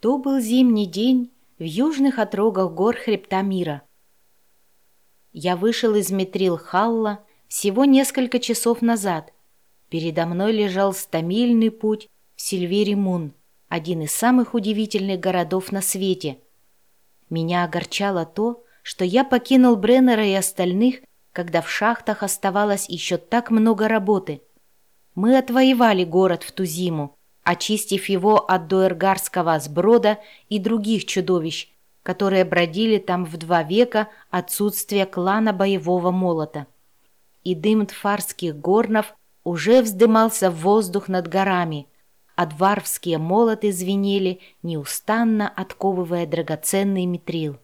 То был зимний день в южных отрогах гор хребта мира. Я вышел из Метрил-Халла всего несколько часов назад. Передо мной лежал стамильный путь в Сильверимун, один из самых удивительных городов на свете. Меня огорчало то, что я покинул Бреннера и остальных, когда в шахтах оставалось еще так много работы. Мы отвоевали город в ту зиму, очистив его от дуэргарского сброда и других чудовищ, которые бродили там в два века отсутствия клана боевого молота. И дым тфарских горнов уже вздымался в воздух над горами, а дварвские молоты звенели, неустанно отковывая драгоценный метрил.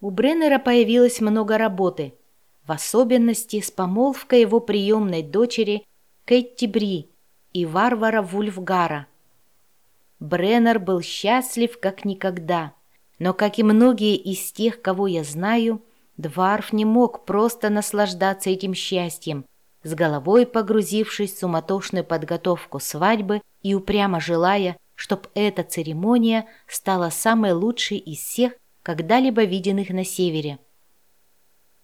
У Бреннера появилось много работы, в особенности с помолвкой его приемной дочери Кэтти Бри, и варвара Вульфгара. Бреннер был счастлив как никогда, но, как и многие из тех, кого я знаю, Дварф не мог просто наслаждаться этим счастьем, с головой погрузившись в суматошную подготовку свадьбы и упрямо желая, чтобы эта церемония стала самой лучшей из всех, когда-либо виденных на севере.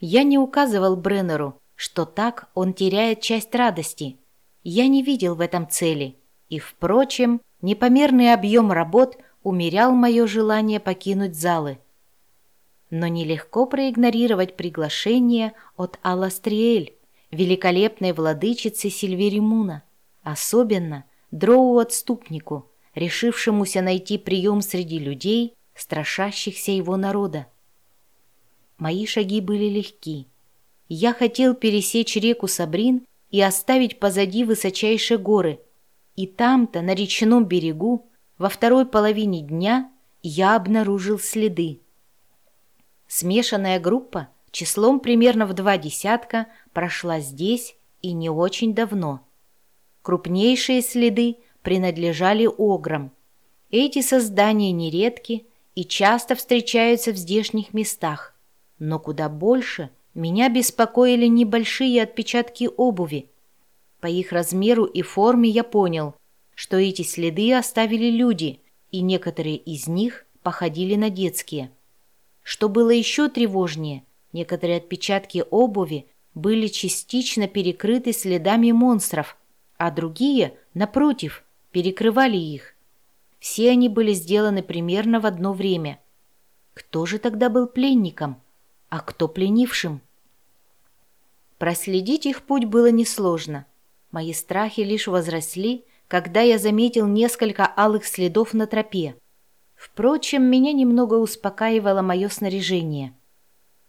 Я не указывал Бреннеру, что так он теряет часть радости – я не видел в этом цели, и, впрочем, непомерный объем работ умерял мое желание покинуть залы. Но нелегко проигнорировать приглашение от Аластриэль, великолепной владычицы Сильверимуна, особенно дроу-отступнику, решившемуся найти прием среди людей, страшащихся его народа. Мои шаги были легки. Я хотел пересечь реку Сабрин и оставить позади высочайшие горы. И там-то, на речном берегу, во второй половине дня я обнаружил следы. Смешанная группа, числом примерно в два десятка, прошла здесь и не очень давно. Крупнейшие следы принадлежали ограм. Эти создания нередки и часто встречаются в здешних местах, но куда больше – меня беспокоили небольшие отпечатки обуви. По их размеру и форме я понял, что эти следы оставили люди, и некоторые из них походили на детские. Что было еще тревожнее, некоторые отпечатки обуви были частично перекрыты следами монстров, а другие, напротив, перекрывали их. Все они были сделаны примерно в одно время. Кто же тогда был пленником? А кто пленившим. Проследить их путь было несложно. Мои страхи лишь возросли, когда я заметил несколько алых следов на тропе. Впрочем, меня немного успокаивало мое снаряжение.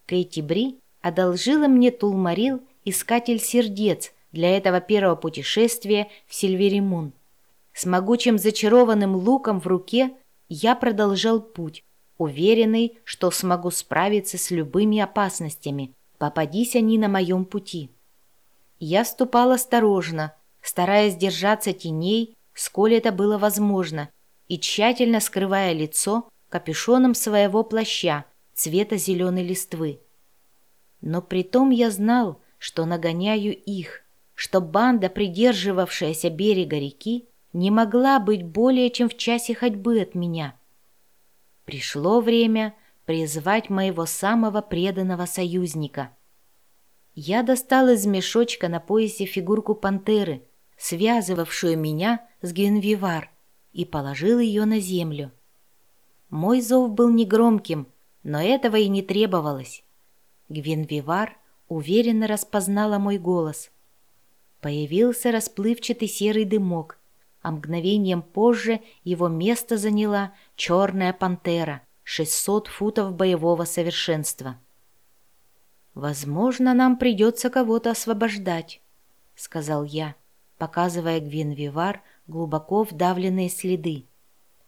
Кейти Бри одолжила мне Тулмарил, искатель сердец, для этого первого путешествия в Сильверимун. С могучим зачарованным луком в руке я продолжал путь, уверенный, что смогу справиться с любыми опасностями, попадись они на моем пути. Я ступал осторожно, стараясь держаться теней, сколь это было возможно, и тщательно скрывая лицо капюшоном своего плаща цвета зеленой листвы. Но притом я знал, что нагоняю их, что банда, придерживавшаяся берега реки, не могла быть более чем в часе ходьбы от меня — Пришло время призвать моего самого преданного союзника. Я достал из мешочка на поясе фигурку пантеры, связывавшую меня с Генвивар, и положил ее на землю. Мой зов был негромким, но этого и не требовалось. Гвенвивар уверенно распознала мой голос. Появился расплывчатый серый дымок — а мгновением позже его место заняла черная пантера, 600 футов боевого совершенства. «Возможно, нам придется кого-то освобождать», — сказал я, показывая Гвинвивар глубоко вдавленные следы.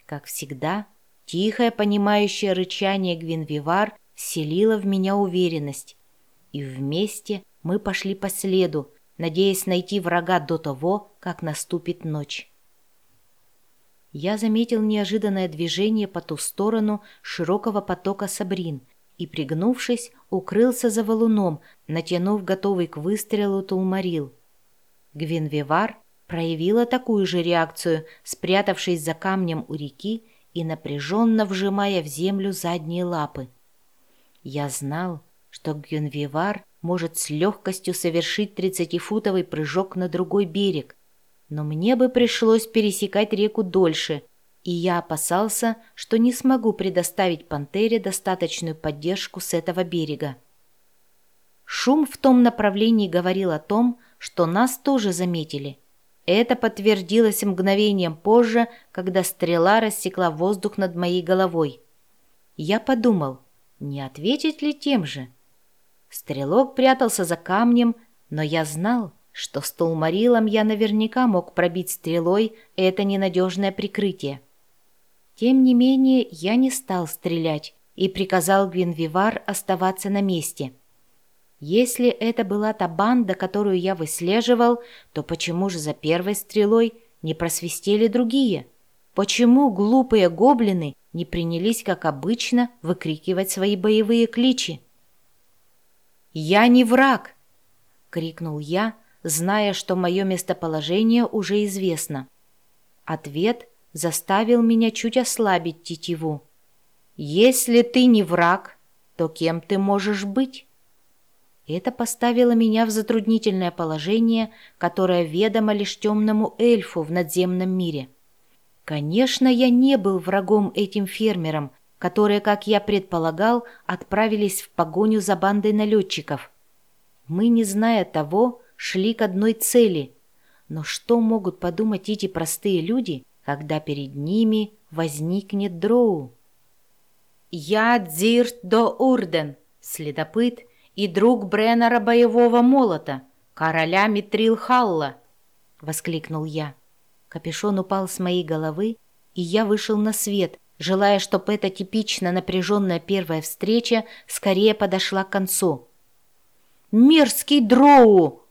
Как всегда, тихое понимающее рычание Гвинвивар селило в меня уверенность, и вместе мы пошли по следу, надеясь найти врага до того, как наступит ночь я заметил неожиданное движение по ту сторону широкого потока Сабрин и, пригнувшись, укрылся за валуном, натянув готовый к выстрелу тулмарил. Гвинвивар проявила такую же реакцию, спрятавшись за камнем у реки и напряженно вжимая в землю задние лапы. Я знал, что Гюнвивар может с легкостью совершить тридцатифутовый прыжок на другой берег, но мне бы пришлось пересекать реку дольше, и я опасался, что не смогу предоставить пантере достаточную поддержку с этого берега. Шум в том направлении говорил о том, что нас тоже заметили. Это подтвердилось мгновением позже, когда стрела рассекла воздух над моей головой. Я подумал, не ответить ли тем же? Стрелок прятался за камнем, но я знал, что с Толмарилом я наверняка мог пробить стрелой это ненадежное прикрытие. Тем не менее, я не стал стрелять и приказал Гвинвивар оставаться на месте. Если это была та банда, которую я выслеживал, то почему же за первой стрелой не просвистели другие? Почему глупые гоблины не принялись, как обычно, выкрикивать свои боевые кличи? «Я не враг!» — крикнул я, зная, что мое местоположение уже известно. Ответ заставил меня чуть ослабить тетиву. «Если ты не враг, то кем ты можешь быть?» Это поставило меня в затруднительное положение, которое ведомо лишь темному эльфу в надземном мире. Конечно, я не был врагом этим фермерам, которые, как я предполагал, отправились в погоню за бандой налетчиков. Мы, не зная того, шли к одной цели. Но что могут подумать эти простые люди, когда перед ними возникнет дроу? «Я Дзирт до Урден, следопыт и друг Бреннера Боевого Молота, короля Митрилхалла!» — воскликнул я. Капюшон упал с моей головы, и я вышел на свет — желая, чтобы эта типично напряженная первая встреча скорее подошла к концу. «Мерзкий дроу!»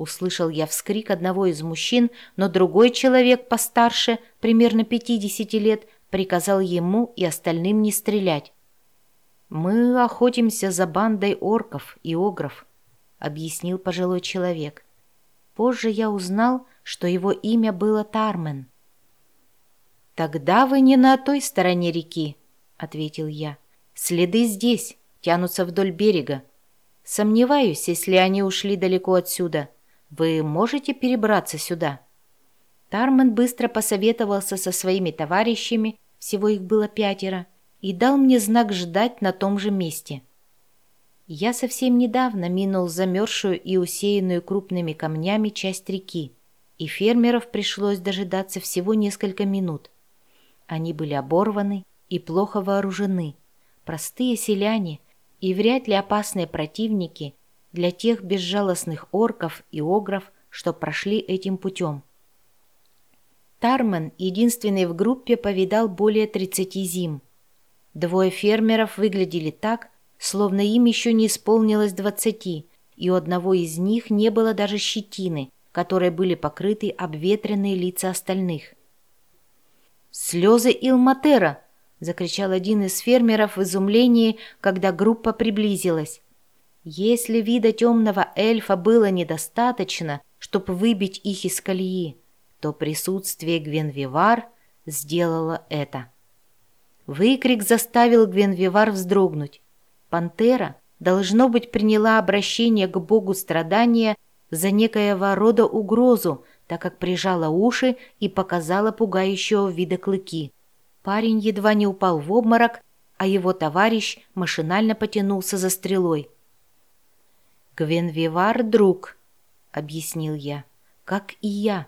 Услышал я вскрик одного из мужчин, но другой человек постарше, примерно пятидесяти лет, приказал ему и остальным не стрелять. «Мы охотимся за бандой орков и огров», — объяснил пожилой человек. Позже я узнал, что его имя было Тармен. «Тогда вы не на той стороне реки», — ответил я. «Следы здесь, тянутся вдоль берега. Сомневаюсь, если они ушли далеко отсюда. Вы можете перебраться сюда?» Тармен быстро посоветовался со своими товарищами, всего их было пятеро, и дал мне знак ждать на том же месте. Я совсем недавно минул замерзшую и усеянную крупными камнями часть реки, и фермеров пришлось дожидаться всего несколько минут. Они были оборваны и плохо вооружены, простые селяне и вряд ли опасные противники для тех безжалостных орков и огров, что прошли этим путем. Тармен, единственный в группе, повидал более 30 зим. Двое фермеров выглядели так, словно им еще не исполнилось 20, и у одного из них не было даже щетины, которой были покрыты обветренные лица остальных. «Слезы Илматера!» — закричал один из фермеров в изумлении, когда группа приблизилась. Если вида темного эльфа было недостаточно, чтобы выбить их из колеи, то присутствие Гвенвивар сделало это. Выкрик заставил Гвенвивар вздрогнуть. Пантера, должно быть, приняла обращение к богу страдания за некоего рода угрозу, так как прижала уши и показала пугающего вида клыки. Парень едва не упал в обморок, а его товарищ машинально потянулся за стрелой. «Гвенвивар — друг», — объяснил я, — «как и я».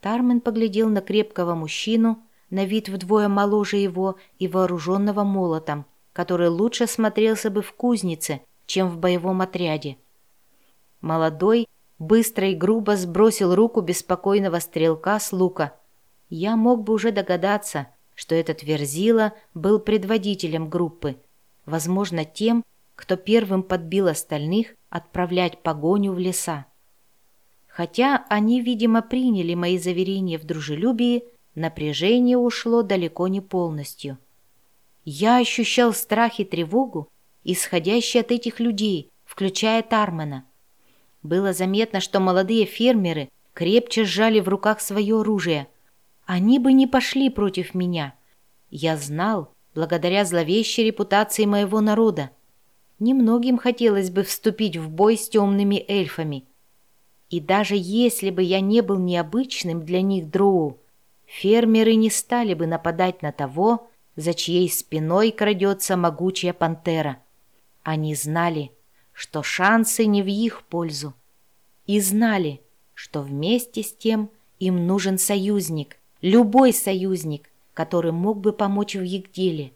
Тармен поглядел на крепкого мужчину, на вид вдвое моложе его и вооруженного молотом, который лучше смотрелся бы в кузнице, чем в боевом отряде. Молодой, быстро и грубо сбросил руку беспокойного стрелка с лука. Я мог бы уже догадаться, что этот Верзила был предводителем группы, возможно, тем, кто первым подбил остальных отправлять погоню в леса. Хотя они, видимо, приняли мои заверения в дружелюбии, напряжение ушло далеко не полностью. Я ощущал страх и тревогу, исходящие от этих людей, включая Тармана. Было заметно, что молодые фермеры крепче сжали в руках свое оружие. Они бы не пошли против меня. Я знал, благодаря зловещей репутации моего народа. Немногим хотелось бы вступить в бой с темными эльфами. И даже если бы я не был необычным для них дроу, фермеры не стали бы нападать на того, за чьей спиной крадется могучая пантера. Они знали, что шансы не в их пользу. И знали, что вместе с тем им нужен союзник, любой союзник, который мог бы помочь в их деле.